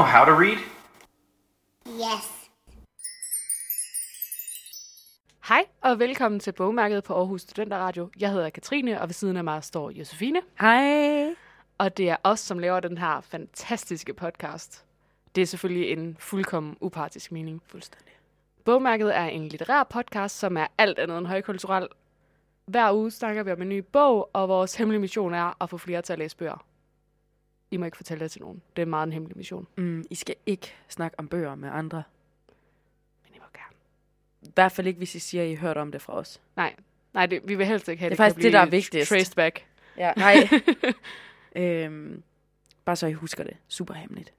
know how to read? Yes. Hej og velkommen til bogmærket på Aarhus Studenterradio. Jeg hedder Katrine, og ved siden af mig står Josefine. Hej. Og det er os, som laver den her fantastiske podcast. Det er selvfølgelig en fuldkommen upartisk mening. Fuldstændig. Bogmærket er en litterær podcast, som er alt andet end højkulturel. Hver uge snakker vi om en ny bog, og vores hemmelige mission er at få flere til at læse bøger. I må ikke fortælle det til nogen. Det er meget en hemmelig mission. Mm, I skal ikke snakke om bøger med andre. Men I må gerne. I hvert fald ikke, hvis I siger, at I hørt om det fra os. Nej, nej det, vi vil helst ikke have Det det. er faktisk det, der er vigtigst. Traced back. Ja, nej. øhm, bare så I husker det. Super hemmeligt.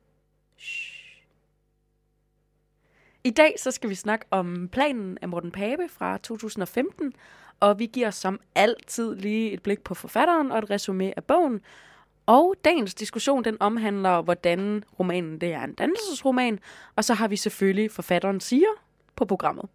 Shh. I dag så skal vi snakke om planen af Morten Pape fra 2015, og vi giver som altid lige et blik på forfatteren og et resume af bogen. Og dagens diskussion, den omhandler, hvordan romanen det er en dannelsesroman, og så har vi selvfølgelig forfatteren siger på programmet.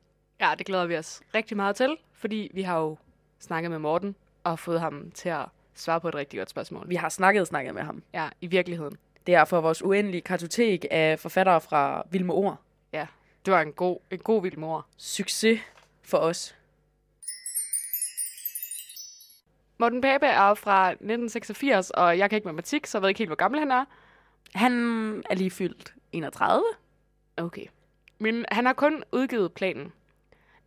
Ja, det glæder vi os rigtig meget til, fordi vi har jo snakket med Morten og fået ham til at svare på et rigtig godt spørgsmål. Vi har snakket snakket med ham. Ja, i virkeligheden. Det er for vores uendelige kartotek af forfattere fra Vilme Ord. Ja, det var en god, en god vild mor. Succes for os. Morten Pape er fra 1986, og jeg kan ikke matematik, så jeg ved ikke helt, hvor gammel han er. Han er lige fyldt 31. Okay. Men han har kun udgivet planen.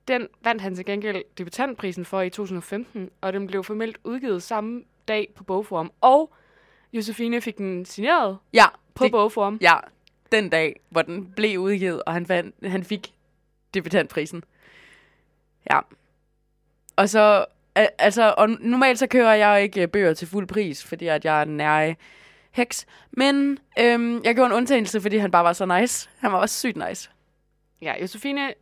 Den vandt han til gengæld debutantprisen for i 2015, og den blev formelt udgivet samme dag på Bogforum. Og Josefine fik den signeret Ja, på det, Bogforum. ja, den dag, hvor den blev udgivet, og han, fandt, han fik debutantprisen. Ja. Og så, al- altså, og normalt så kører jeg ikke øh, bøger til fuld pris, fordi at jeg er en nær heks. Men øhm, jeg gjorde en undtagelse, fordi han bare var så nice. Han var også sygt nice. Ja, Josefine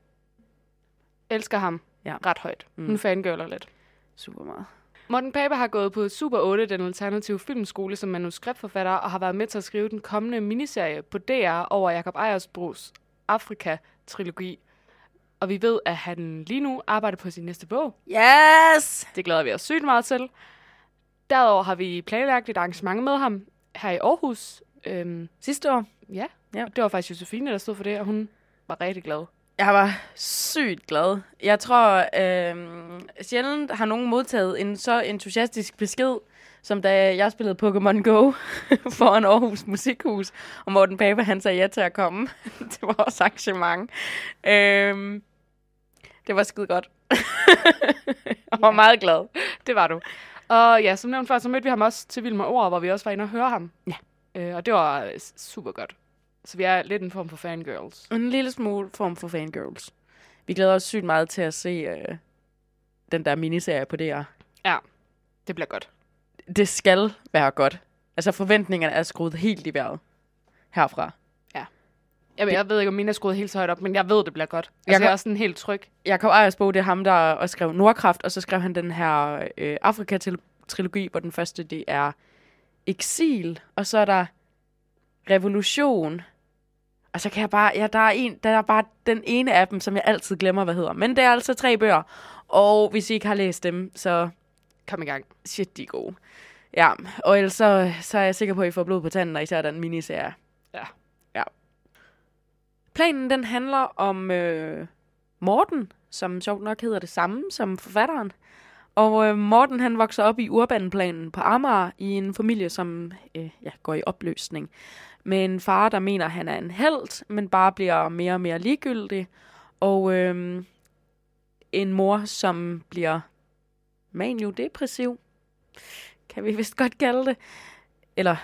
elsker ham Ja. ret højt. Mm. Hun fangirler lidt. Super meget. Morten Pape har gået på Super 8, den alternative filmskole, som manuskriptforfatter, og har været med til at skrive den kommende miniserie på DR over Jakob Ejersbros Afrika-trilogi. Og vi ved, at han lige nu arbejder på sin næste bog. Yes! Det glæder vi os sygt meget til. Derudover har vi planlagt et arrangement med ham her i Aarhus. Øhm, Sidste år. ja, Ja. det var faktisk Josefine, der stod for det, og hun var rigtig glad. Jeg var sygt glad. Jeg tror, øh, sjældent har nogen modtaget en så entusiastisk besked, som da jeg spillede Pokémon Go foran Aarhus Musikhus, og Morten Pape, han sagde ja til at komme til vores arrangement. Øh, det var skide godt. jeg var meget glad. Det var du. Og ja, som nævnt før, så mødte vi ham også til Vild med Ord, hvor vi også var inde og høre ham. Ja. Øh, og det var øh, super godt. Så vi er lidt en form for fangirls. En lille smule form for fangirls. Vi glæder os sygt meget til at se øh, den der miniserie på DR. Ja, det bliver godt. det skal være godt. Altså forventningerne er skruet helt i vejret herfra. Jamen, jeg ved ikke, om mine er skruet helt så højt op, men jeg ved, det bliver godt. Altså, Jeg jeg, kan- er også sådan helt tryg. Jakob Ejersbo, det er ham, der også skrev Nordkraft, og så skrev han den her øh, Afrika-trilogi, hvor den første det er Exil, og så er der Revolution. Og så kan jeg bare, ja, der er, en, der er bare den ene af dem, som jeg altid glemmer, hvad hedder. Men det er altså tre bøger, og hvis I ikke har læst dem, så Kom i gang. shit, de er gode. Ja, og ellers så, så er jeg sikker på, at I får blod på tanden, og især den miniserie. Planen, den handler om øh, Morten, som sjovt nok hedder det samme som forfatteren. Og øh, Morten, han vokser op i urbanplanen på Amager i en familie, som øh, ja, går i opløsning. Med en far, der mener, han er en held, men bare bliver mere og mere ligegyldig. Og øh, en mor, som bliver manio-depressiv, kan vi vist godt kalde det. Eller,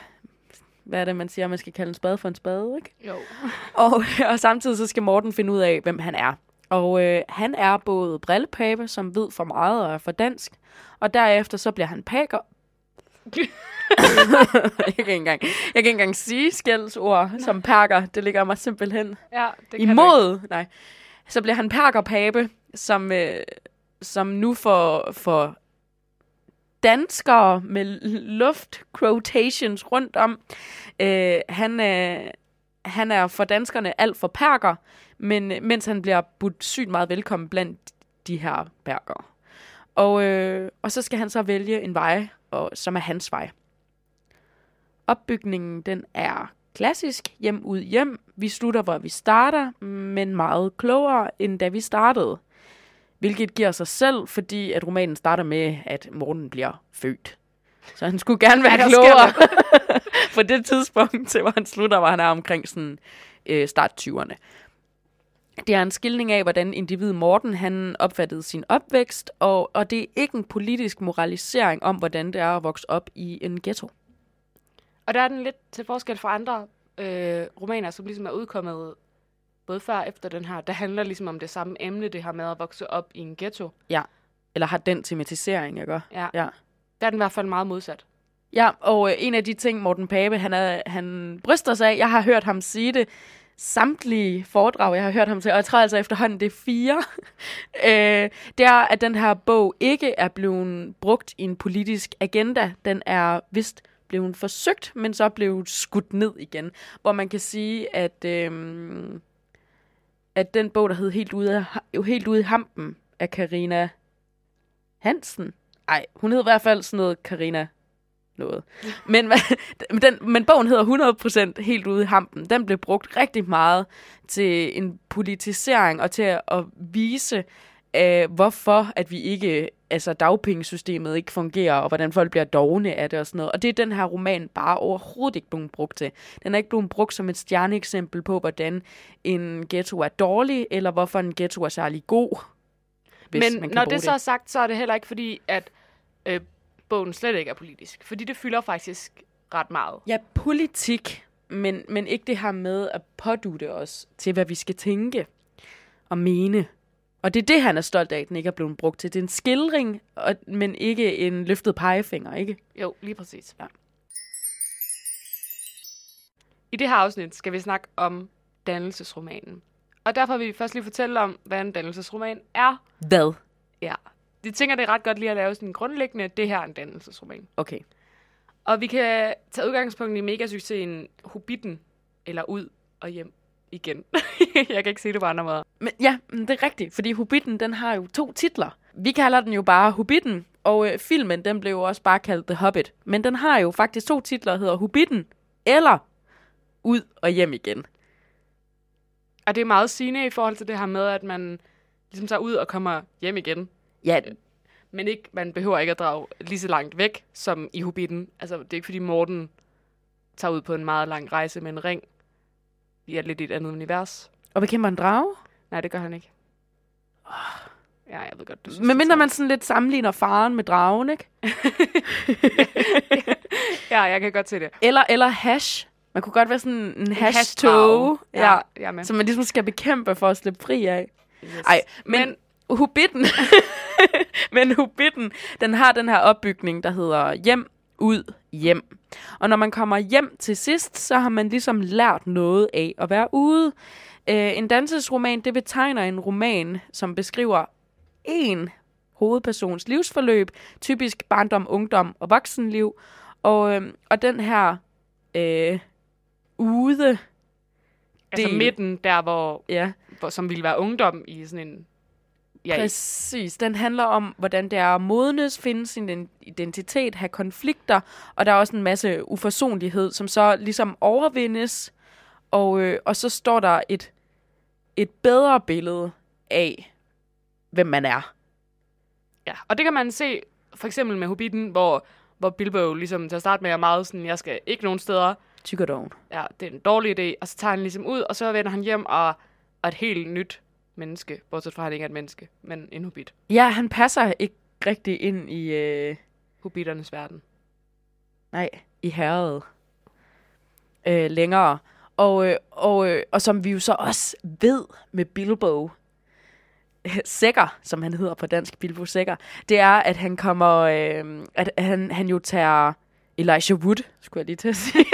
hvad er det, man siger, man skal kalde en spade for en spade, ikke? Jo. Og, og samtidig så skal Morten finde ud af, hvem han er. Og øh, han er både brillepape, som ved for meget og er for dansk, og derefter så bliver han pakker. jeg, kan ikke engang, jeg kan ikke engang sige skældsord som perker. Det ligger mig simpelthen Ja, det kan imod. Nej. Så bliver han perkerpape, som, øh, som nu får, får danskere med luft quotations rundt om. Øh, han, øh, han er for danskerne alt for perker, men øh, mens han bliver budt sygt meget velkommen blandt de her perker. Og, øh, og så skal han så vælge en vej, og, som er hans vej. Opbygningen, den er klassisk hjem ud hjem. Vi slutter, hvor vi starter, men meget klogere, end da vi startede. Hvilket giver sig selv, fordi at romanen starter med, at Morten bliver født. Så han skulle gerne være der klogere. På det tidspunkt, til hvor han slutter, var han er omkring sådan, øh, start 20'erne. Det er en skildring af, hvordan individet Morten han opfattede sin opvækst, og, og det er ikke en politisk moralisering om, hvordan det er at vokse op i en ghetto. Og der er den lidt til forskel fra andre øh, romaner, som ligesom er udkommet både før og efter den her. Der handler ligesom om det samme emne, det her med at vokse op i en ghetto. Eller har den tematisering, ikke? Ja. Ja. Der er den i hvert fald meget modsat. Ja, og øh, en af de ting, Morten Pape, han, er, han bryster sig af, jeg har hørt ham sige det, samtlige foredrag, jeg har hørt ham til, og jeg tror altså efterhånden, det er fire, øh, det er, at den her bog ikke er blevet brugt i en politisk agenda. Den er vist blevet forsøgt, men så blevet skudt ned igen. Hvor man kan sige, at, øh, at den bog, der hed Helt ude, af, jo helt ude i hampen af Karina Hansen. Ej, hun hed i hvert fald sådan noget Karina noget. Men, den, men bogen hedder 100% helt ude i hampen. Den blev brugt rigtig meget til en politisering og til at, at vise, øh, hvorfor at vi ikke, altså dagpengesystemet ikke fungerer, og hvordan folk bliver dogne af det og sådan noget. Og det er den her roman bare overhovedet ikke blevet brugt til. Den er ikke blevet brugt som et stjerneeksempel på, hvordan en ghetto er dårlig, eller hvorfor en ghetto er særlig god. Hvis Men man kan når bruge det så er sagt, så er det heller ikke fordi, at øh, bogen slet ikke er politisk. Fordi det fylder faktisk ret meget. Ja, politik, men, men ikke det her med at pådute os til, hvad vi skal tænke og mene. Og det er det, han er stolt af, at den ikke er blevet brugt til. Det er en skildring, og, men ikke en løftet pegefinger, ikke? Jo, lige præcis. Ja. I det her afsnit skal vi snakke om dannelsesromanen. Og derfor vil vi først lige fortælle om, hvad en dannelsesroman er. Hvad? Ja. Jeg tænker, det er ret godt lige at lave sådan en grundlæggende, det her er en dannelsesroman. Okay. Og vi kan tage udgangspunkt i mega succesen Hobbiten, eller ud og hjem igen. jeg kan ikke se det på andre måder. Men ja, det er rigtigt, fordi Hobbiten, den har jo to titler. Vi kalder den jo bare Hobbiten, og øh, filmen, den blev jo også bare kaldt The Hobbit. Men den har jo faktisk to titler, der hedder Hobbiten, eller Ud og hjem igen. Og det er meget sigende i forhold til det her med, at man ligesom tager ud og kommer hjem igen. Ja, Men ikke, man behøver ikke at drage lige så langt væk, som i Hobbiten. Altså, det er ikke fordi Morten tager ud på en meget lang rejse med en ring. Vi er lidt i et andet univers. og bekæmper en drage. Nej, det gør han ikke. Ja, jeg ved godt, du synes, Men mindre man sådan lidt sammenligner faren med dragen, ikke? Ja, jeg kan godt se det. Eller, eller hash. Man kunne godt være sådan en hash-tog, ja, Ja, med. som man ligesom skal bekæmpe for at slippe fri af. Yes. Ej, men, Men- men Hobbiten, men Hobbiten, den har den her opbygning, der hedder hjem, ud, hjem. Og når man kommer hjem til sidst, så har man ligesom lært noget af at være ude. Øh, en dansesroman, det betegner en roman, som beskriver en hovedpersons livsforløb, typisk barndom, ungdom og voksenliv. Og, øh, og den her øh, ude, altså midten, der hvor, ja, hvor, som ville være ungdom i sådan en... Ja, Præcis. Den handler om, hvordan det er at modnes, finde sin identitet, have konflikter, og der er også en masse uforsonlighed, som så ligesom overvindes, og, øh, og så står der et, et bedre billede af, hvem man er. ja. Og det kan man se for eksempel med Hobbiten, hvor, hvor Bilbo ligesom til at starte med er meget sådan, jeg skal ikke nogen steder. Tykkerdom. Ja, det er en dårlig idé. Og så tager han ligesom ud, og så vender han hjem og er et helt nyt menneske. Bortset fra, at han ikke er et menneske, men en hobbit. Ja, han passer ikke rigtig ind i, øh, Hobbiternes verden. nej, i herredet øh, længere. Og, øh, og, øh, og som vi jo så også ved med Bilbo, Sækker, som han hedder på dansk, Bilbo Sækker, det er, at han kommer, øh, at han, han jo tager Elijah Wood, skulle jeg lige til at sige.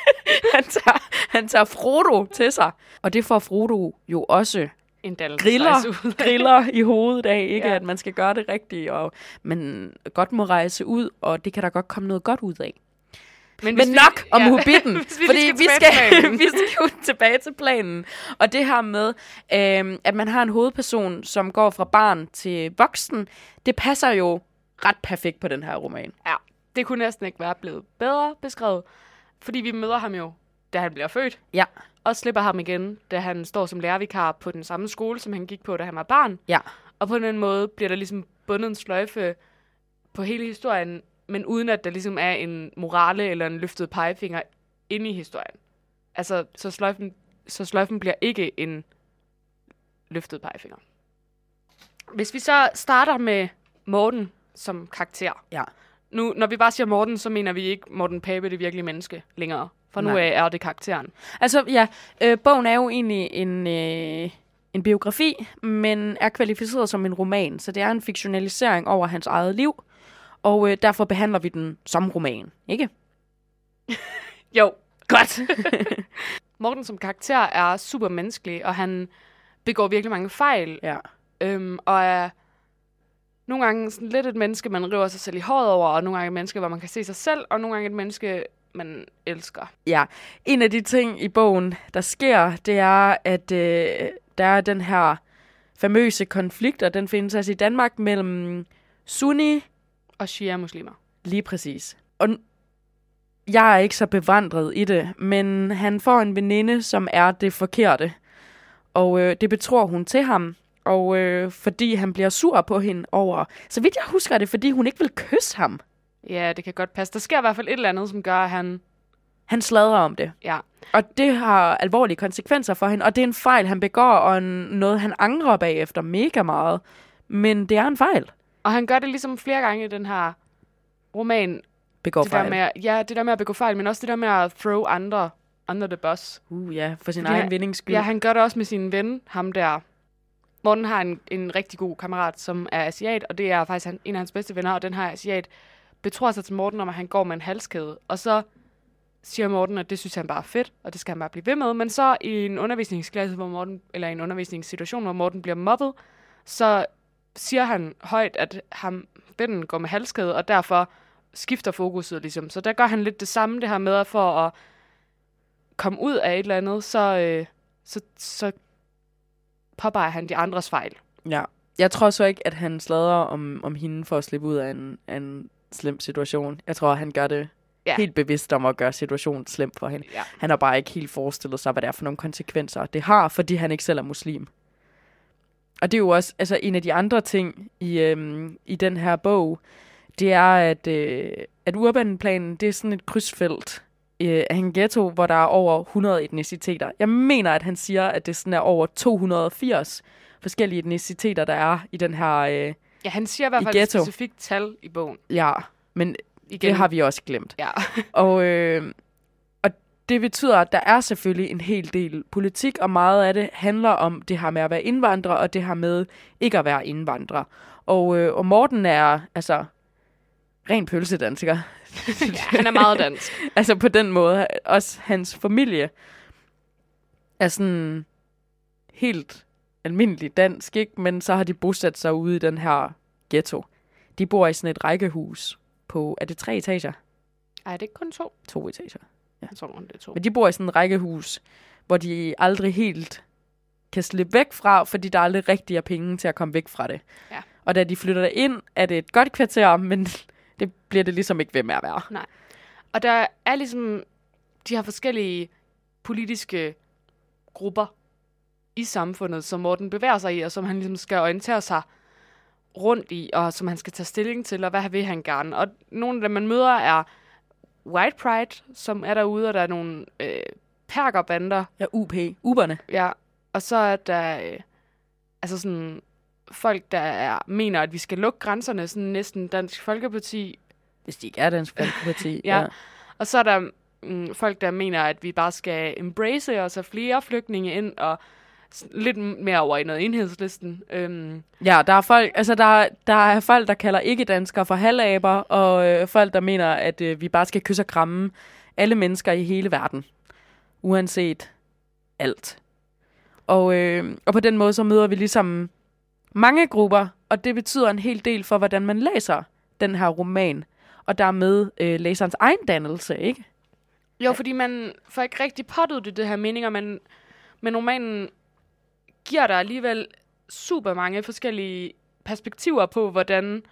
han, tager, han tager Frodo til sig, og det får Frodo jo også En griller, griller i hovedet af, ikke? Ja. At man skal gøre det rigtigt, og man godt må rejse ud, og det kan der godt komme noget godt ud af. Men, Men vi- nok om ja, Hobbiten, vi fordi vi skal, vi skal jo tilbage til planen. Og det her med, øhm, at man har en hovedperson, som går fra barn til voksen, det passer jo ret perfekt på den her roman. Ja, det kunne næsten ikke være blevet bedre beskrevet, fordi vi møder ham jo, da han bliver født. Ja. Og slipper ham igen, da han står som lærervikar på den samme skole, som han gik på, da han var barn. Ja. Og på den måde bliver der ligesom bundet en sløjfe på hele historien, men uden at der ligesom er en morale eller en løftet pegefinger inde i historien. Altså, så sløjfen, så sløjfen bliver ikke en løftet pegefinger. Hvis vi så starter med Morten som karakter. Ja. Nu, når vi bare siger Morten, så mener vi ikke Morten Pape, det virkelige menneske, længere. For nu Nej. er det karakteren. Altså, ja, øh, bogen er jo egentlig en, øh, en biografi, men er kvalificeret som en roman, så det er en fiktionalisering over hans eget liv, og øh, derfor behandler vi den som roman, ikke? Jo, godt. Morten som karakter er super menneskelig, og han begår virkelig mange fejl, Ja. øhm, og er nogle gange sådan lidt et menneske, man river sig selv i håret over, og nogle gange et menneske, hvor man kan se sig selv, og nogle gange et menneske, man elsker. Ja, en af de ting i bogen, der sker, det er, at øh, der er den her famøse konflikt, og den findes altså i Danmark mellem Sunni Og shia-muslimer. Lige præcis. Og jeg er ikke så bevandret i det, men han får en veninde, som er det forkerte. Og øh, det betror hun til ham. Og øh, fordi han bliver sur på hende over... Så vidt jeg husker er det, fordi hun ikke vil kysse ham. Ja, det kan godt passe. Der sker i hvert fald et eller andet, som gør, at han... Han sladrer om det. Ja, Og det har alvorlige konsekvenser for hende. Og det er en fejl, han begår, og en, noget, han angrer bagefter mega meget. Men det er en fejl. og han gør det ligesom flere gange i den her roman. Begår Det der fejl. med, at- ja, det der med at begå fejl, men også det der med at throw andre under the bus. Uh, ja, for sin Fordi egen han- vindings skyld. Ja, han gør det også med sin ven, ham der. Morten har en, en rigtig god kammerat, som er asiat, og det er faktisk han, en af hans bedste venner, og den her asiat betror sig til Morten om, at han går med en halskæde. Og så siger Morten, at det synes han bare er fedt, og det skal han bare blive ved med. Men så i en undervisningsklasse, hvor Morten, eller i en undervisningssituation, hvor Morten bliver mobbet, så siger han højt, at ham, vennen går med halskæde, og derfor skifter fokuset ligesom. Så der gør han lidt det samme, det her med at for at komme ud af et eller andet, så, øh, så, så påpeger han de andres fejl. Ja. Jeg tror så ikke, at han slader om, om hende for at slippe ud af en, af en slem situation. Jeg tror, han gør det Ja. helt bevidst om at gøre situationen slem for hende. Ja. Han har bare ikke helt forestillet sig, hvad det er for nogle konsekvenser, det har, fordi han ikke selv er muslim. Og det er jo også altså, en af de andre ting i, øhm, i den her bog, det er, at, øh, at urbanplanen, det er sådan et krydsfelt øh, af en ghetto, hvor der er over 100 etniciteter. Jeg mener, at han siger, at det sådan er over 280 forskellige etniciteter, der er i den her... Øh, Ja, han siger i hvert I fald et ghetto. specifikt tal i bogen. ja, men Igen. det har vi også glemt. Ja. Og, øh, og det betyder, at der er selvfølgelig en hel del politik, og meget af det handler om det her med at være indvandrer, og det her med ikke at være indvandrer. Og, øh, og Morten er altså ren pølsedansker. ja, han er meget dansk. altså på den måde. Også hans familie er sådan helt almindelig dansk, ikke? men så har de bosat sig ude i den her ghetto. De bor i sådan et rækkehus på, er det tre etager? Ej, det er ikke kun to. To etager. Jeg tror, det er to. Men de bor i sådan et rækkehus, hvor de aldrig helt kan slippe væk fra, fordi der aldrig rigtig er penge til at komme væk fra det. Ja. Og da de flytter ind, er det et godt kvarter, men det bliver det ligesom ikke ved med at være. Og der er ligesom de her forskellige politiske grupper i samfundet, som Morten bevæger sig i, og som han ligesom skal orientere sig rundt i, og som han skal tage stilling til, og hvad vil han gerne. Og nogle af dem, man møder, er White Pride, som er derude, og der er nogle øh, perkerbander, Ja, UP. Uberne. Ja, og så er der øh, altså sådan folk, der er, mener, at vi skal lukke grænserne, sådan næsten Dansk Folkeparti. Hvis de ikke er Dansk Folkeparti. Ja. Og så er der mm, folk, der mener, at vi bare skal embrace og så flere flygtninge ind, og lidt mere over i noget enhedslisten. Øhm, ja, der er folk, altså der, der er folk, der kalder ikke-danskere for halvaber, og øh, folk, der mener, at øh, vi bare skal kysse og kramme alle mennesker i hele verden. Uanset alt. Og, øh, og på den måde, så møder vi ligesom mange grupper, og det betyder en hel del for, hvordan man læser den her roman, og dermed øh, læserens egen dannelse, ikke? jo, fordi man får ikke rigtig påduttet det her meninger, men, men romanen giver dig alligevel super mange forskellige perspektiver på, hvordan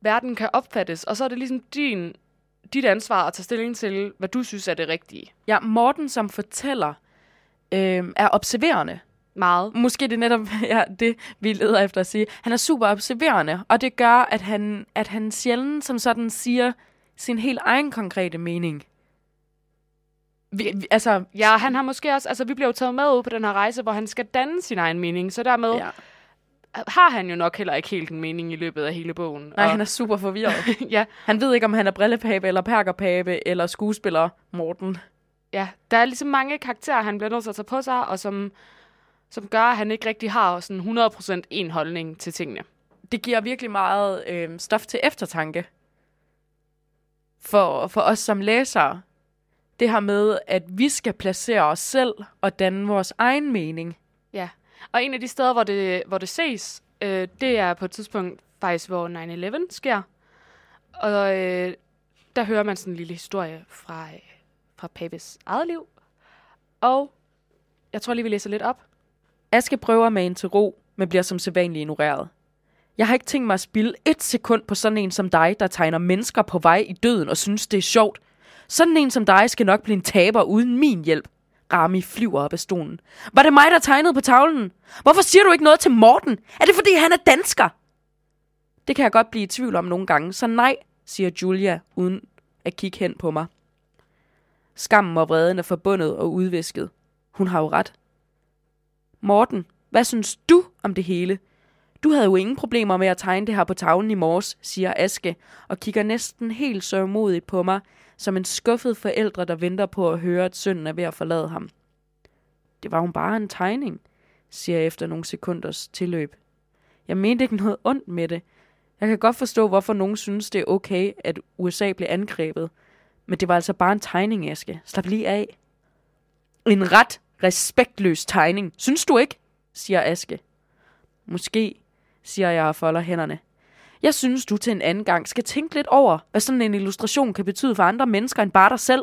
verden kan opfattes. Og så er det ligesom din, dit ansvar at tage stilling til, hvad du synes er det rigtige. Ja, Morten som fortæller, øh, er observerende. Meget. Måske det er netop ja, det, vi leder efter at sige. Han er super observerende, og det gør, at han, at han sjældent som sådan siger sin helt egen konkrete mening. Vi, vi, altså, Ja, han har måske også, altså vi bliver jo taget med ud på den her rejse, hvor han skal danne sin egen mening, så dermed ja. har han jo nok heller ikke helt en mening i løbet af hele bogen. Nej, og, han er super forvirret. ja, Han ved ikke, om han er brillepape eller perkerpape eller skuespiller Morten. ja, der er ligesom mange karakterer, han bliver nødt til at tage på sig, og som, som gør, at han ikke rigtig har sådan 100% en holdning til tingene. Det giver virkelig meget øh, stof til eftertanke for, for os som læsere. Det her med, at vi skal placere os selv og danne vores egen mening. Ja, og en af de steder, hvor det, hvor det ses, øh, det er på et tidspunkt faktisk, hvor 9-11 sker. Og øh, der hører man sådan en lille historie fra, øh, fra Papes eget liv. Og jeg tror lige, vi læser lidt op. Aske prøver med en til ro, men bliver som sædvanligt ignoreret. Jeg har ikke tænkt mig at spille et sekund på sådan en som dig, der tegner mennesker på vej i døden og synes, det er sjovt. Sådan en som dig skal nok blive en taber uden min hjælp. Rami flyver op af stolen. Var det mig, der tegnede på tavlen? Hvorfor siger du ikke noget til Morten? Er det, fordi han er dansker? Det kan jeg godt blive i tvivl om nogle gange, så nej, siger Julia, uden at kigge hen på mig. Skammen og vreden er forbundet og udvisket. Hun har jo ret. Morten, hvad synes du om det hele? Du havde jo ingen problemer med at tegne det her på tavlen i morges, siger Aske, og kigger næsten helt sørgmodigt på mig, som en skuffet forældre, der venter på at høre, at sønnen er ved at forlade ham. Det var hun bare en tegning, siger jeg efter nogle sekunders tilløb. Jeg mente ikke noget ondt med det. Jeg kan godt forstå, hvorfor nogen synes, det er okay, at USA blev angrebet. Men det var altså bare en tegning, Aske. Slap lige af. En ret respektløs tegning. Synes du ikke? siger Aske. Måske, siger jeg og folder hænderne. Jeg synes, du til en anden gang skal tænke lidt over, hvad sådan en illustration kan betyde for andre mennesker end bare dig selv.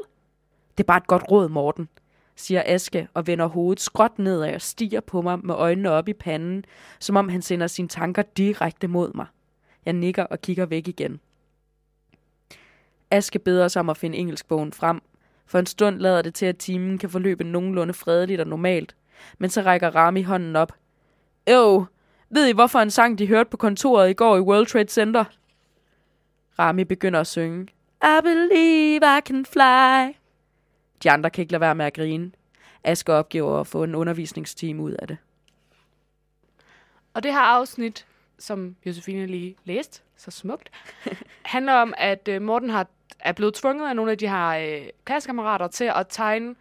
Det er bare et godt råd, Morten, siger Aske og vender hovedet skråt nedad og stiger på mig med øjnene op i panden, som om han sender sine tanker direkte mod mig. Jeg nikker og kigger væk igen. Aske beder sig om at finde engelskbogen frem. For en stund lader det til, at timen kan forløbe nogenlunde fredeligt og normalt. Men så rækker Rami hånden op. Øv, ved I, hvorfor en sang, de hørte på kontoret i går i World Trade Center? Rami begynder at synge. I believe I can fly. De andre kan ikke lade være med at grine. Asger opgiver at få en undervisningsteam ud af det. Og det her afsnit, som Josefine lige læste, så smukt, handler om, at øh, Morten har, er blevet tvunget af nogle af de her øh, klassekammerater til at tegne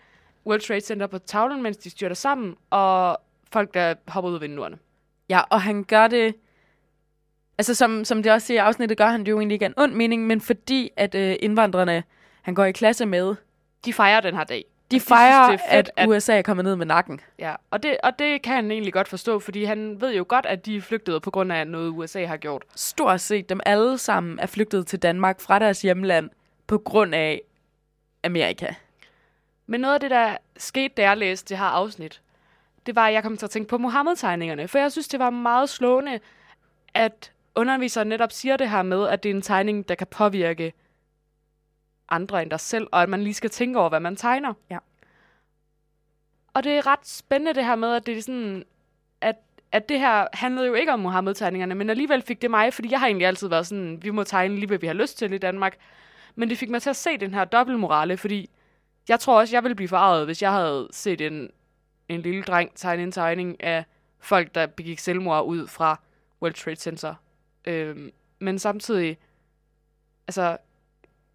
World Trade Center på tavlen, mens de styrter sammen, og folk, der hopper ud af vinduerne. Ja, og han gør det... Altså, som, som det også siger i afsnittet, gør han det jo egentlig ikke en ond mening, men fordi, at øh, indvandrerne, han går i klasse med, De fejrer den her dag. de fejrer, synes, det er fedt, at USA er kommet ned med nakken. Ja, og det, og det kan han egentlig godt forstå, fordi han ved jo godt, at de er flygtet på grund af noget, USA har gjort. Stort set dem alle sammen er flygtet til Danmark fra deres hjemland på grund af Amerika. Men noget af det, der skete, da jeg læste det her afsnit, det var, at jeg kom til at tænke på Mohammed-tegningerne. For jeg synes, det var meget slående, at underviseren netop siger det her med, at det er en tegning, der kan påvirke andre end dig selv, og at man lige skal tænke over, hvad man tegner. Ja. Og det er ret spændende det her med, at det er sådan, at, at det her handlede jo ikke om Mohammed-tegningerne, men alligevel fik det mig, fordi jeg har egentlig altid været sådan, vi må tegne lige, hvad vi har lyst til i Danmark. Men det fik mig til at se den her dobbeltmorale, fordi jeg tror også, jeg ville blive forarvet, hvis jeg havde set en, en lille dreng tegne en tegning af folk, der begik selvmord ud fra World Trade Center. Øhm, men samtidig, altså,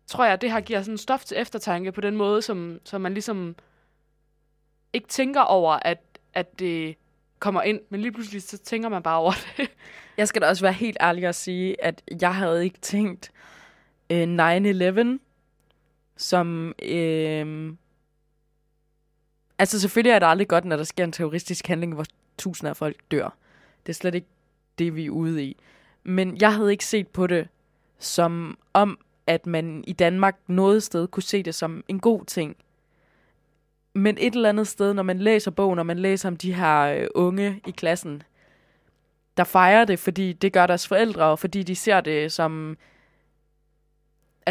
tror jeg, at det her giver sådan stof til eftertanke på den måde, som, som man ligesom ikke tænker over, at, at det kommer ind, men lige pludselig så tænker man bare over det. Jeg skal da også være helt ærlig og sige, at jeg havde ikke tænkt øh, 9-11 som... Øh, altså selvfølgelig er det aldrig godt, når der sker en terroristisk handling, hvor tusinder af folk dør. Det er slet ikke det, vi er ude i. Men jeg havde ikke set på det som om, at man i Danmark noget sted kunne se det som en god ting. Men et eller andet sted, når man læser bogen, når man læser om de her øh, unge i klassen, der fejrer det, fordi det gør deres forældre, og fordi de ser det som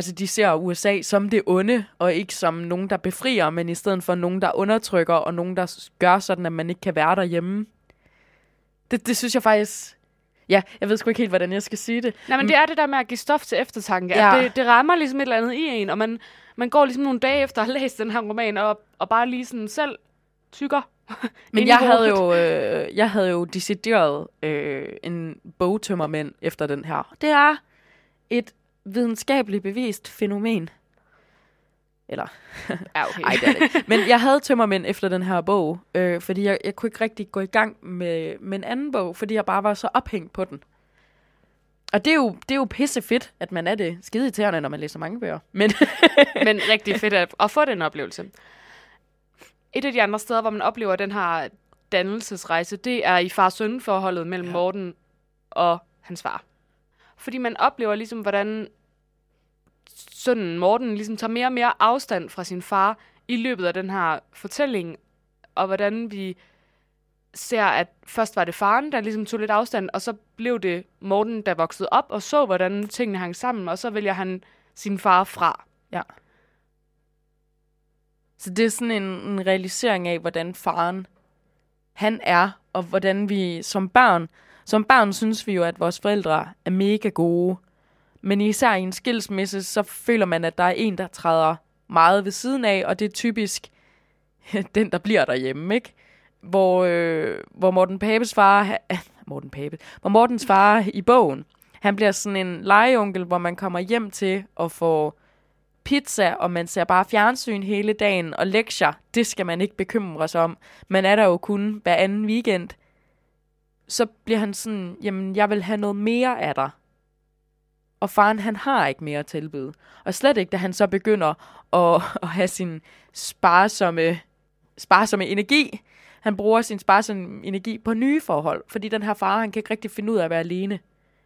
altså de ser USA som det onde, og ikke som nogen, der befrier, men i stedet for nogen, der undertrykker, og nogen, der gør sådan, at man ikke kan være derhjemme. Det, det synes jeg faktisk... Ja, jeg ved sgu ikke helt, hvordan jeg skal sige det. Nej, men det er det der med at give stof til eftertanke. Ja. Det, det rammer ligesom et eller andet i en, og man, man går ligesom nogle dage efter at have læst den her roman, og, og bare lige sådan selv tykker. Men jeg havde, jo, øh, jeg havde jo decideret øh, en bogtømmermænd efter den her. Det er et videnskabeligt bevist fænomen. Eller, Ja, okay. ej, det er det ikke. Men jeg havde tømmermænd efter den her bog, øh, fordi jeg, jeg kunne ikke rigtig gå i gang med, med en anden bog, fordi jeg bare var så ophængt på den. Og det er jo, det er jo pisse fedt, at man er det skide irriterende, når man læser mange bøger. Men men rigtig fedt at, at få den oplevelse. Et af de andre steder, hvor man oplever den her dannelsesrejse, det er i far-søn-forholdet mellem Ja. ja. Morten og hans far. Fordi man oplever ligesom, hvordan sønnen Morten ligesom tager mere og mere afstand fra sin far i løbet af den her fortælling, og hvordan vi ser, at først var det faren, der ligesom tog lidt afstand, og så blev det Morten, der voksede op og så, hvordan tingene hang sammen, og så vælger han sin far fra. Ja. Så det er sådan en, en realisering af, hvordan faren han er, og hvordan vi som børn, som barn synes vi jo, at vores forældre er mega gode. Men især i en skilsmisse, så føler man, at der er en, der træder meget ved siden af, og det er typisk den, der bliver derhjemme, ikke? Hvor, øh, hvor Morten Papes far, Morten Pape, hvor Mortens far i bogen, han bliver sådan en legeonkel, hvor man kommer hjem til og får pizza, og man ser bare fjernsyn hele dagen, og lektier, det skal man ikke bekymre sig om. Man er der jo kun hver anden weekend. Så bliver han sådan, jamen, jeg vil have noget mere af dig. Og faren, han har ikke mere at tilbyde. Og slet ikke, da han så begynder at, at have sin sparsomme, sparsomme energi. Han bruger sin sparsomme energi på nye forhold, fordi den her far, han kan ikke rigtig finde ud af at være alene.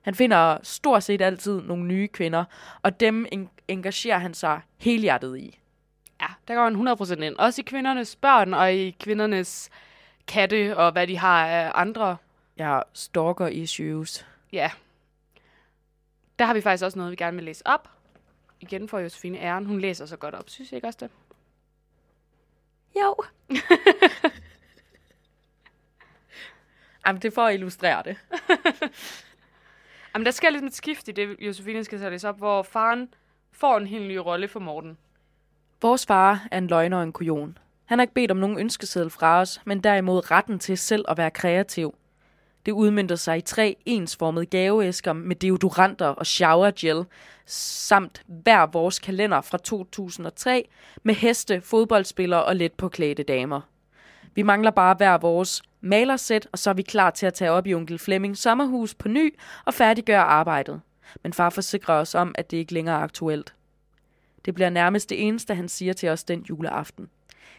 Han finder stort set altid nogle nye kvinder, og dem en- engagerer han sig helhjertet i. Ja, der går han 100% ind. Også i kvindernes børn og i kvindernes katte og hvad de har af andre. Jeg stalker issues. Ja. Der har vi faktisk også noget, vi gerne vil læse op. Igen for Josefine Æren. Hun læser så godt op, synes jeg ikke også det? Jo. Jamen, det er for at illustrere det. Jamen, der sker ligesom et skift i det, Josefine skal så læse op, hvor faren får en helt ny rolle for Morten. Vores far er en løgner og en kujon. Han har ikke bedt om nogen ønskeseddel fra os, men derimod retten til selv at være kreativ. Det udmyndter sig i tre ensformede gaveæsker med deodoranter og shower gel, samt hver vores kalender fra 2003 med heste, fodboldspillere og let påklædte damer. Vi mangler bare hver vores malersæt, og så er vi klar til at tage op i onkel Flemmings sommerhus på ny og færdiggøre arbejdet. Men far forsikrer os om, at det ikke længere er aktuelt. Det bliver nærmest det eneste, han siger til os den juleaften.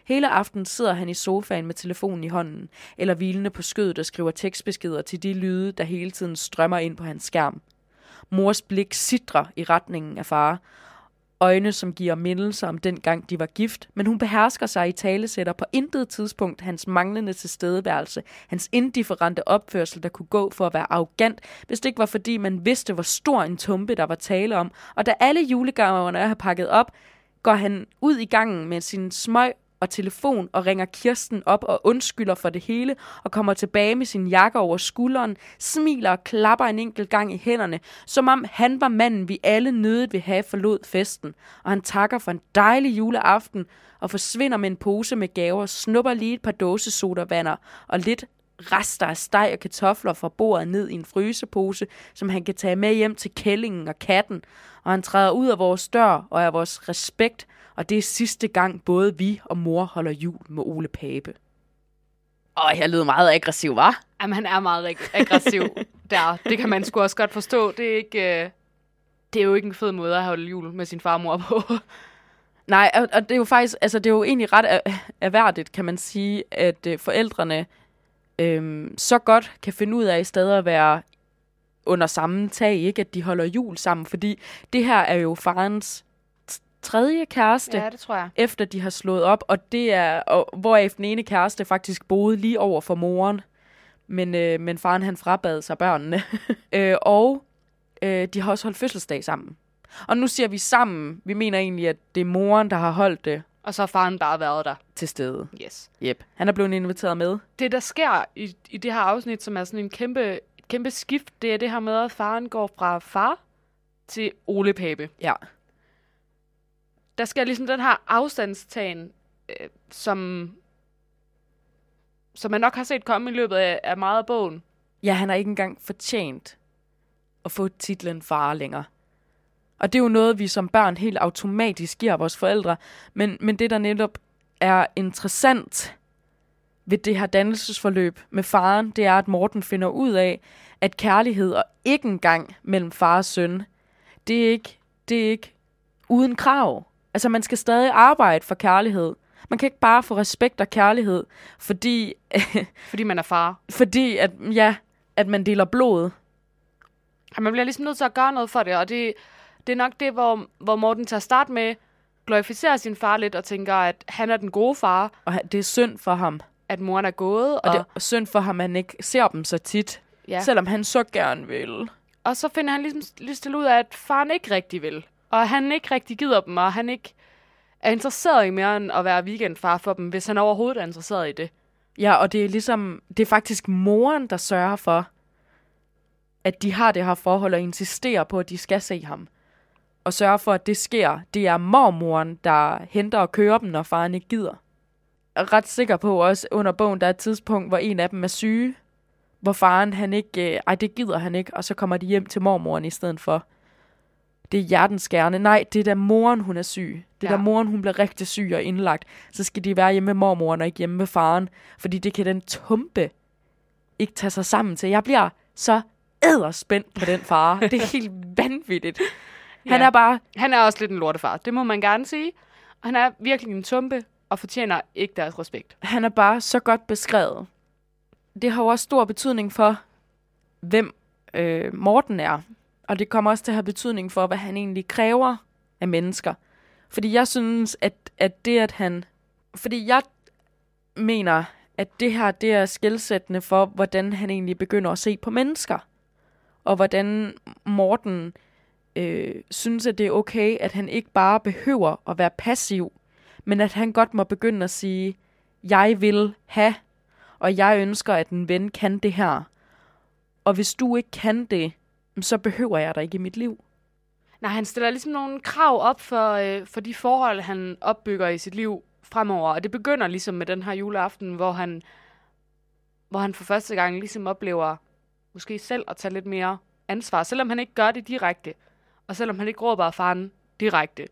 Hele aftenen sidder han i sofaen med telefonen i hånden, eller hvilende på skødet og skriver tekstbeskeder til de lyde, der hele tiden strømmer ind på hans skærm. Mors blik sidrer i retningen af far. Øjne, som giver mindelser om den gang, de var gift, men hun behersker sig i talesætter på intet tidspunkt hans manglende tilstedeværelse, hans indifferente opførsel, der kunne gå for at være arrogant, hvis det ikke var fordi, man vidste, hvor stor en tumpe, der var tale om. Og da alle julegaverne er pakket op, går han ud i gangen med sin smøg og telefon og ringer Kirsten op og undskylder for det hele og kommer tilbage med sin jakke over skulderen, smiler og klapper en enkelt gang i hænderne, som om han var manden, vi alle nødigt vil have forlod festen. Og han takker for en dejlig juleaften og forsvinder med en pose med gaver, snupper lige et par dåsesodavander og lidt rester af steg og kartofler fra bordet ned i en frysepose, som han kan tage med hjem til kællingen og katten. Og han træder ud af vores dør og er vores respekt, og det er sidste gang både vi og mor holder jul med Ole Pape. Åh, jeg lød meget aggressiv, var? Jamen, han er meget ag- aggressiv der. Det kan man sgu også godt forstå. Det er ikke... Øh, det er jo ikke en fed måde at holde jul med sin far og mor på. Nej, og, og det er jo faktisk, altså det er jo egentlig ret er- erhverdigt, kan man sige, at øh, forældrene øh, så godt kan finde ud af i stedet at være under samme tag, ikke? At de holder jul sammen, fordi det her er jo farens tredje kæreste. ja, det tror jeg. efter de har slået op, og det er, og, hvoraf den ene kæreste faktisk boede lige over for moren, men, øh, men faren han frabad sig børnene. øh, og øh, de har også holdt fødselsdag sammen. Og nu siger vi sammen. Vi mener egentlig, at det er moren, der har holdt det Og så har faren bare været der. til stede. Yes. Yep. Han er blevet inviteret med. Det, der sker i, i det her afsnit, som er sådan en kæmpe, kæmpe skift, det er det her med, at faren går fra far til Ole Pape. Ja. Der sker ligesom den her afstandstagen, øh, som, som man nok har set komme i løbet af, af meget af bogen. Ja, han har ikke engang fortjent at få titlen far længere. Og det er jo noget, vi som børn helt automatisk giver vores forældre. Men, men det, der netop er interessant ved det her dannelsesforløb med faren, det er, at Morten finder ud af, at kærlighed og ikke engang mellem far og søn, det er ikke, det er ikke uden krav. Altså, man skal stadig arbejde for kærlighed. Man kan ikke bare få respekt og kærlighed, fordi, Fordi man er far. fordi at, ja, at man deler blod. Og man bliver ligesom nødt til at gøre noget for det, og det, det er nok det, hvor, hvor Morten tager start med, glorificerer sin far lidt og tænker, at han er den gode far, Og han- det er synd for ham. at moren er gået, Og det er synd for ham, at han ikke ser dem så tit. ja. Selvom han så gerne vil. og så finder han ligesom lyst til ud af, at faren ikke rigtig vil, og han ikke rigtig gider dem, og han ikke er interesseret i mere end at være weekendfar for dem, hvis han overhovedet er interesseret i det. Ja, og det er ligesom, det er faktisk moren, der sørger for, at de har det her forhold og insisterer på, at de skal se ham. Og sørger for, at det sker. Det er mormoren, der henter og kører dem, når faren ikke gider. Jeg er ret sikker på også under bogen, der er et tidspunkt, hvor en af dem er syge. Hvor faren, han ikke, øh, ej det gider han ikke, og så kommer de hjem til mormoren i stedet for. Det er hjertenskærende. Nej, det er da moren, hun er syg. Det er Ja. da moren, hun bliver rigtig syg og indlagt. Så skal de være hjemme med mormoren og ikke hjemme med faren. Fordi det kan den tumpe ikke tage sig sammen til. Jeg bliver så æderspændt på den far. Det er helt vanvittigt. Han Ja. er bare, Han er også lidt en lortefar, det må man gerne sige. Og han er virkelig en tumpe, og fortjener ikke deres respekt. han er bare så godt beskrevet. Det har jo også stor betydning for, hvem øh, Morten er. Og det kommer også til at have betydning for, hvad han egentlig kræver af mennesker. Fordi jeg synes, at, at det, at han... Fordi jeg mener, at det her, det er skældsættende for, hvordan han egentlig begynder at se på mennesker. Og hvordan Morten øh, synes, at det er okay, at han ikke bare behøver at være passiv, men at han godt må begynde at sige, jeg vil have, og jeg ønsker, at en ven kan det her. Og hvis du ikke kan det, så behøver jeg dig ikke i mit liv. Nej, han stiller ligesom nogle krav op for, øh, for de forhold, han opbygger i sit liv fremover. Og det begynder ligesom med den her juleaften, hvor han, hvor han for første gang ligesom oplever måske selv at tage lidt mere ansvar. Selvom han ikke gør det direkte, og selvom han ikke råber af faren direkte,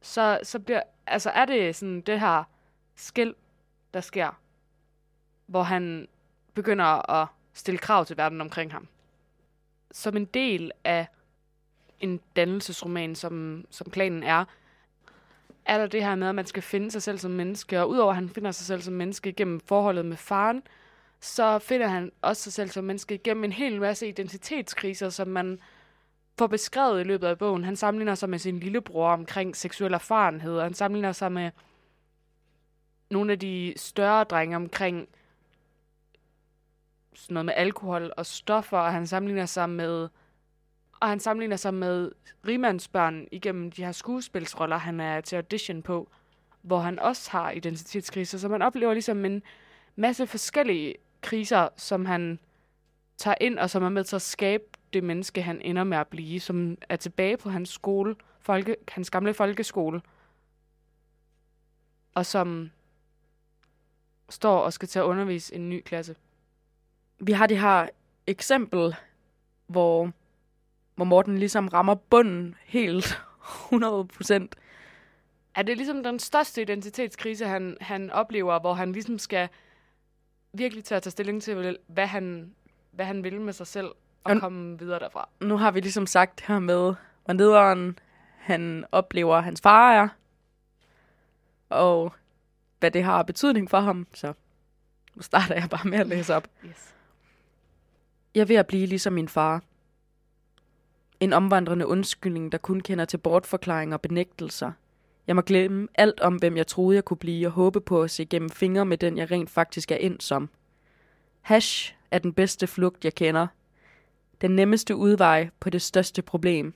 så, så bliver, altså er det sådan det her skæld, der sker, hvor han begynder at stille krav til verden omkring ham. Som en del af en dannelsesroman, som, som planen er, er der det her med, at man skal finde sig selv som menneske. Og udover at han finder sig selv som menneske gennem forholdet med faren, så finder han også sig selv som menneske gennem en hel masse identitetskriser, som man får beskrevet i løbet af bogen. Han sammenligner sig med sin lillebror omkring seksuel erfarenhed, og han sammenligner sig med nogle af de større drenge omkring sådan noget med alkohol og stoffer, og han sammenligner sig med og han sammenligner sig med rimandsbørn igennem de her skuespilsroller, han er til audition på, hvor han også har identitetskriser. Så man oplever ligesom en masse forskellige kriser, som han tager ind, og som er med til at skabe det menneske, han ender med at blive, som er tilbage på hans skole, folke, hans gamle folkeskole, og som står og skal til at undervise en ny klasse. Vi har det her eksempel, hvor, hvor Morten ligesom rammer bunden helt 100 procent. Er det ligesom den største identitetskrise, han, han oplever, hvor han ligesom skal virkelig til at tage stilling til, hvad han, hvad han vil med sig selv, og Og- komme videre derfra. Nu har vi ligesom sagt her med, hvor nederen han oplever, at hans far er, og hvad det har betydning for ham, så nu starter jeg bare med at læse op. Yes. Jeg er ved at blive ligesom min far. En omvandrende undskyldning, der kun kender til bortforklaringer og benægtelser. Jeg må glemme alt om, hvem jeg troede, jeg kunne blive, og håbe på at se gennem fingre med den, jeg rent faktisk er ind som. Hash er den bedste flugt, jeg kender. Den nemmeste udvej på det største problem.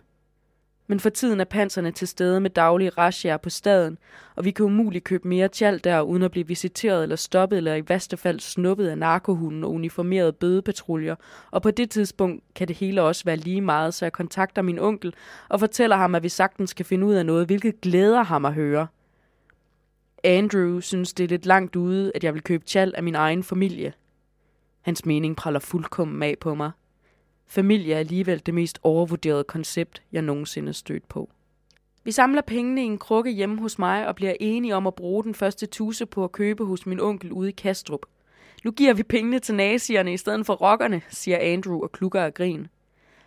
Men for tiden er panserne til stede med daglige razziaer på staden, og vi kan umuligt købe mere tjal der, uden at blive visiteret eller stoppet, eller i værste fald snuppet af narkohunden og uniformerede bødepatruljer. Og på det tidspunkt kan det hele også være lige meget, så jeg kontakter min onkel og fortæller ham, at vi sagtens skal finde ud af noget, hvilket glæder ham at høre. Andrew synes, det er lidt langt ude, at jeg vil købe tjal af min egen familie. Hans mening praller fuldkommen af på mig. Familie er alligevel det mest overvurderede koncept, jeg nogensinde er stødt på. Vi samler pengene i en krukke hjemme hos mig og bliver enige om at bruge den første tuse på at købe hos min onkel ude i Kastrup. Nu giver vi pengene til nazierne i stedet for rockerne, siger Andrew og klukker af grin.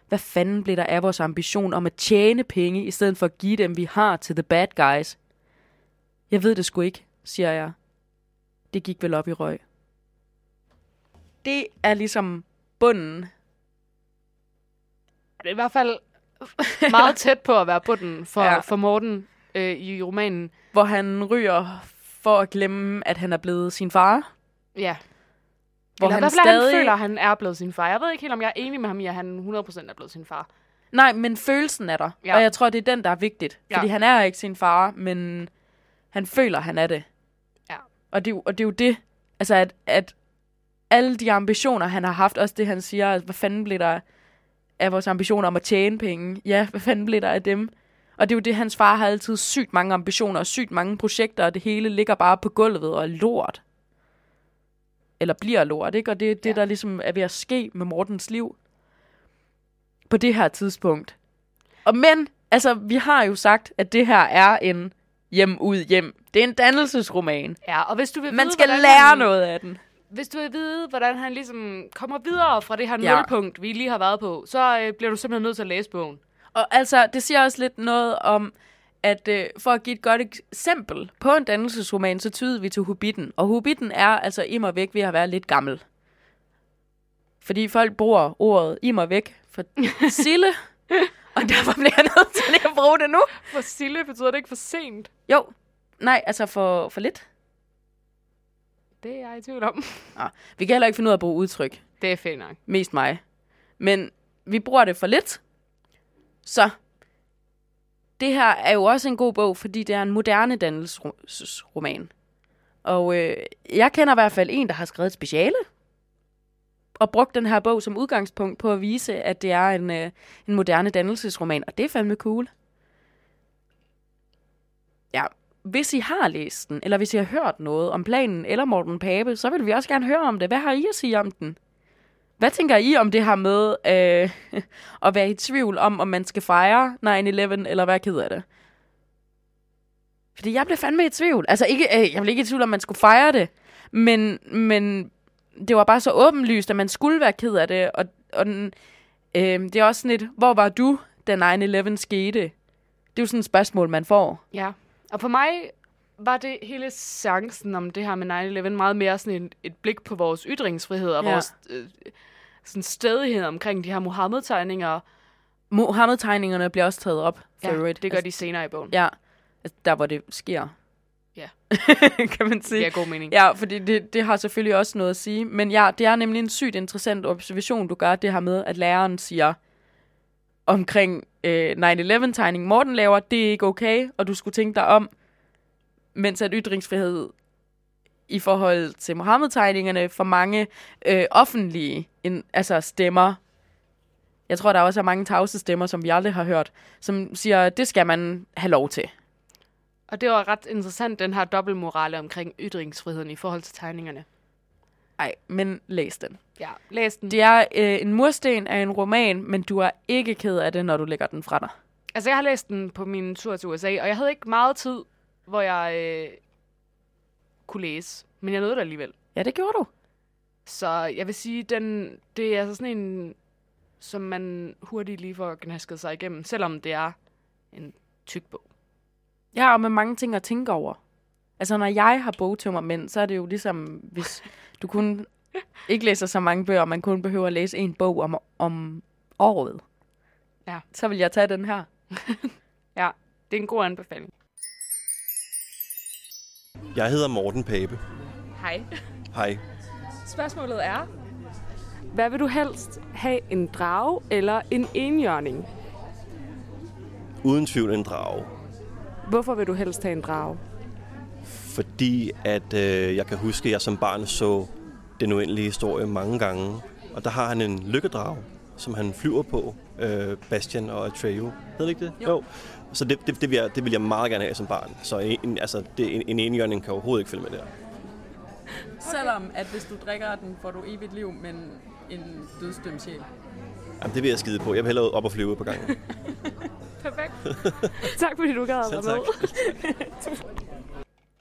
Hvad fanden blev der af vores ambition om at tjene penge, i stedet for at give dem, vi har til the bad guys? Jeg ved det sgu ikke, siger jeg. Det gik vel op i røg. Det er ligesom bunden. Det i hvert fald meget tæt på at være på den for, Ja. for Morten øh, i romanen. hvor han ryger for at glemme, at han er blevet sin far. Ja. Hvor Eller han stadig... han føler, at han er blevet sin far. Jeg ved ikke helt, om jeg er enig med ham i, at han 100% er blevet sin far. Nej, men følelsen er der. Ja. Ja. Og jeg tror, det er den, der er vigtigt. Ja. Fordi han er ikke sin far, men han føler, han er det. Ja. Og det, er jo- og det er jo det, altså at, at alle de ambitioner, han har haft, også det, han siger, altså, hvad fanden blev der af vores ambitioner om at tjene penge? Ja, hvad fanden blev der af dem? Og det er jo det, hans far har altid sygt mange ambitioner og sygt mange projekter, og det hele ligger bare på gulvet og er lort. Eller bliver lort, ikke? Og det er det, Ja. der ligesom er ved at ske med Mortens liv på det her tidspunkt. Og men, altså, vi har jo sagt, at det her er en hjem ud hjem. Det er en dannelsesroman. Ja, og hvis du vil Man vide, skal lære han, noget af den. Hvis du vil vide, hvordan han ligesom kommer videre fra det her Ja. nulpunkt, vi lige har været på, så øh, bliver du simpelthen nødt til at læse bogen. Og altså, det siger også lidt noget om, at øh, for at give et godt eksempel på en dannelsesroman, så tyder vi til Hobbiten. Og Hobbiten er altså immer væk ved at være lidt gammel. Fordi folk bruger ordet immer væk for Sille, og derfor bliver jeg nødt til at bruge det nu. For Sille betyder det ikke for sent. Jo, nej, altså for, for lidt. Det er jeg i tvivl om. Vi kan heller ikke finde ud af at bruge udtryk. Det er fint nok. Mest mig. Men vi bruger det for lidt. Så det her er jo også en god bog, fordi det er en moderne dannelsesroman. Og øh, jeg kender i hvert fald en, der har skrevet et speciale. Og brugt den her bog som udgangspunkt på at vise, at det er en, øh, en moderne dannelsesroman. Og det er fandme cool. Ja, hvis I har læst den, eller hvis I har hørt noget om planen eller Morten Pape, så vil vi også gerne høre om det. Hvad har I at sige om den? Hvad tænker I om det her med øh, at være i tvivl om, om man skal fejre 9-11, eller hvad ked af det? Fordi jeg blev fandme i tvivl. Altså, ikke, øh, jeg blev ikke i tvivl om, man skulle fejre det, men, men det var bare så åbenlyst, at man skulle være ked af det. Og, og den, øh, det er også sådan et, hvor var du, da 9-11 skete? Det er jo sådan et spørgsmål, man får. Ja. Og for mig var det hele chancen om det her med 9-11 meget mere sådan et, et blik på vores ytringsfrihed og Ja. vores øh, sådan stedighed omkring de her Mohammed-tegninger. Mohammed-tegningerne bliver også taget op. for Ja, øvrigt. det gør altså, de senere i bogen. Ja, altså, der hvor det sker. Ja. kan man sige. Det er god mening. Ja, fordi det, det har selvfølgelig også noget at sige. Men ja, det er nemlig en sygt interessant observation, du gør, det her med, at læreren siger omkring øh, 9-11-tegning, Morten laver, det er ikke okay, og du skulle tænke dig om, mens at ytringsfrihed i forhold til Mohammed-tegningerne for mange øh, offentlige en, altså stemmer, jeg tror, der også er mange tavse stemmer, som vi aldrig har hørt, som siger, det skal man have lov til. Og det var ret interessant, den her dobbeltmorale omkring ytringsfriheden i forhold til tegningerne. Ej, men læs den. Ja, læs den. Det er øh, en mursten af en roman, men du er ikke ked af det, når du lægger den fra dig. Altså, jeg har læst den på min tur til USA, og jeg havde ikke meget tid, hvor jeg øh, kunne læse. Men jeg nåede det alligevel. Ja, det gjorde du. Så jeg vil sige, den, det er altså sådan en, som man hurtigt lige får gnasket sig igennem, selvom det er en tyk bog. Ja, og med mange ting at tænke over. Altså, når jeg har bogtømmermænd, så er det jo ligesom, hvis du kun ikke læser så mange bøger, og man kun behøver at læse en bog om, om året. Ja. Så vil jeg tage den her. Ja, det er en god anbefaling. Jeg hedder Morten Pape. Hej. Hej. Spørgsmålet er, hvad vil du helst have, en drage eller en enhjørning? uden tvivl en drage. Hvorfor vil du helst have en drage? Fordi at øh, jeg kan huske, at jeg som barn så den uendelige historie mange gange. Og der har han en lykkedrag, som han flyver på, øh, Bastian og Atreyu. Hedder det ikke det? Jo. jo. Så det, det, det, vil jeg, det vil jeg meget gerne have som barn. Så en, altså, det, en, en enhjørning kan overhovedet ikke følge med der. Selvom at hvis du drikker den, får du evigt liv, men en dødsdømt sjæl. Jamen, det vil jeg skide på. Jeg vil hellere op og flyve på gangen. Perfekt. tak fordi du gad at være med.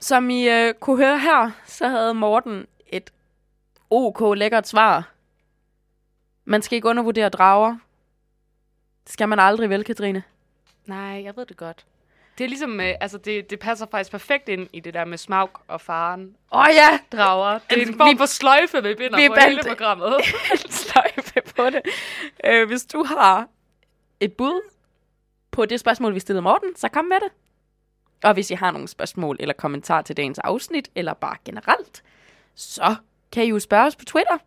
Som I øh, kunne høre her, så havde Morten et ok lækkert svar. Man skal ikke undervurdere drager. Det skal man aldrig vel, Katrine. Nej, jeg ved det godt. Det er ligesom, øh, altså det, det passer faktisk perfekt ind i det der med Smaug og faren. Åh oh, ja, Drager. Det er Altså, en form for sløjfe, vi binder vi på hele programmet. en sløjfe på det. Øh, hvis du har et bud på det spørgsmål, vi stillede Morten, så kom med det. Og hvis I har nogle spørgsmål eller kommentarer til dagens afsnit, eller bare generelt, så kan I jo spørge os på Twitter.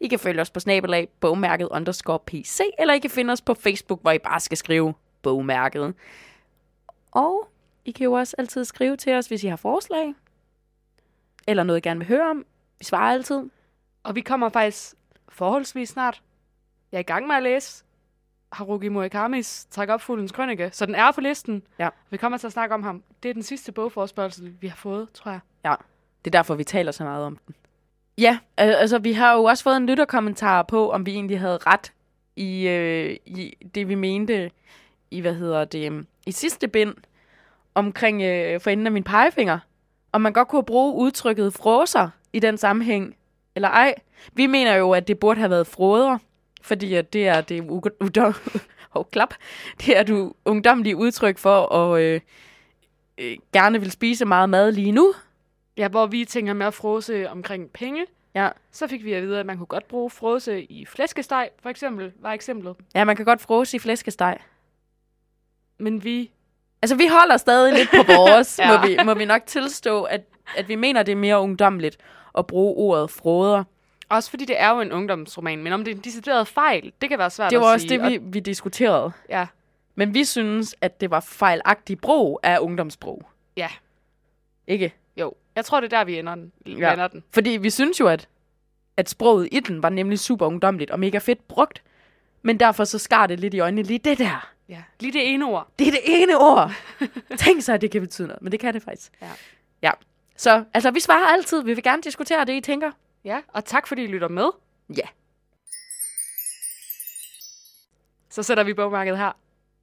I kan følge os på snabelag bogmærket underscore pc, eller I kan finde os på Facebook, hvor I bare skal skrive bogmærket. Og I kan jo også altid skrive til os, hvis I har forslag, eller noget, I gerne vil høre om. Vi svarer altid. Og vi kommer faktisk forholdsvis snart. Jeg er i gang med at læse Haruki Murakamis Træk op fuglens krønike, så den er på listen. Ja. Vi kommer til at snakke om ham. Det er den sidste bogforspørgsel, vi har fået, tror jeg. Ja, det er derfor, vi taler så meget om den. Ja, altså vi har jo også fået en lytterkommentar på, om vi egentlig havde ret i, øh, i det, vi mente i, hvad hedder det, øhm, i sidste bind, omkring øh, for enden af min pegefinger. Om man godt kunne bruge udtrykket fråser i den sammenhæng, eller ej. Vi mener jo, at det burde have været fråder, fordi at det er det u- udom- oh, klap. Det er du ungdomlige udtryk for at øh, øh, gerne vil spise meget mad lige nu. Ja, hvor vi tænker med at frose omkring penge. Ja. Så fik vi at vide, at man kunne godt bruge frose i flæskesteg, for eksempel, var eksemplet. Ja, man kan godt frose i flæskesteg. Men vi, Altså, vi holder stadig lidt på vores. Ja. må, vi, må vi nok tilstå, at, at vi mener, det er mere ungdomligt at bruge ordet froder. Også fordi det er jo en ungdomsroman, men om det er en decideret fejl, det kan være svært Det var at også sige. det, vi, vi diskuterede. Ja, Men vi synes, at det var fejlagtig brug af ungdomsbrug. ja, Ikke? jo. Jeg tror, det er der, vi ender den. Ja. Ender den. Fordi vi synes jo, at, at sproget i den var nemlig super ungdomligt og mega fedt brugt. Men derfor så skar det lidt i øjnene lige det der. Ja. Lige det ene ord. Det er det ene ord. Tænk så, at det kan betyde noget. Men det kan det faktisk. Ja. ja. Så altså, vi svarer altid. Vi vil gerne diskutere det, I tænker. Ja, og tak fordi I lytter med. Ja. Så sætter vi bogmærket her.